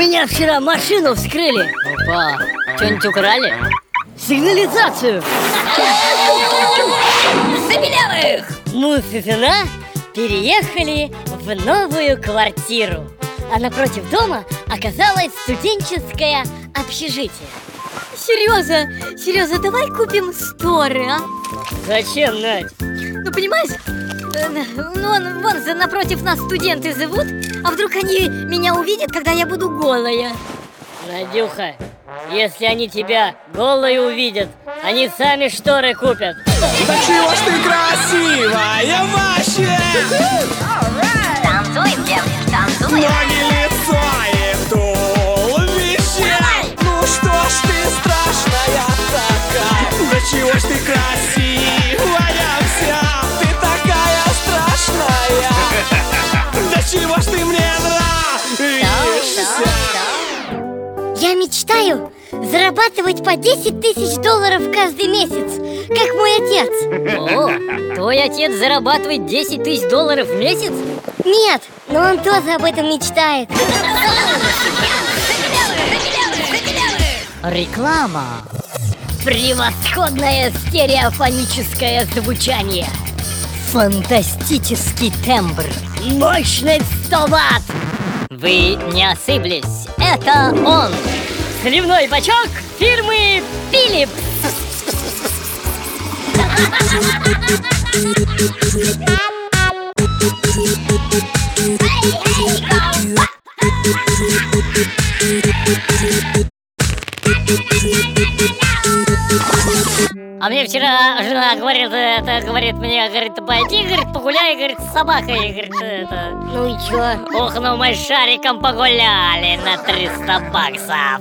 меня вчера машину вскрыли Опа, что-нибудь украли? Сигнализацию Забелявых! Муж и жена переехали в новую квартиру А напротив дома оказалось студенческое общежитие Серьеза, Серьеза, давай купим сторы, а? Зачем, Надь? Ну, понимаешь, ну, вон, вон напротив нас студенты живут А вдруг они меня увидят, когда я буду голая? Надюха, если они тебя голой увидят, они сами шторы купят. Да чего ж ты красивая вообще! Танцуем, девочки, танцуем Я мечтаю зарабатывать по 10 тысяч долларов каждый месяц, как мой отец. О, твой отец зарабатывает 10 тысяч долларов в месяц? Нет, но он тоже об этом мечтает. Реклама. Превосходное стереофоническое звучание. Фантастический тембр. Мощность 100 ватт Вы не ошиблись, это он. Сливной бачок фирмы Philips А мне вчера жена говорит, это, говорит мне, говорит, пойди, говорит, погуляй, говорит, с собакой, говорит, это. Ну и чё? Ох, ну мы с шариком погуляли на 300 баксов.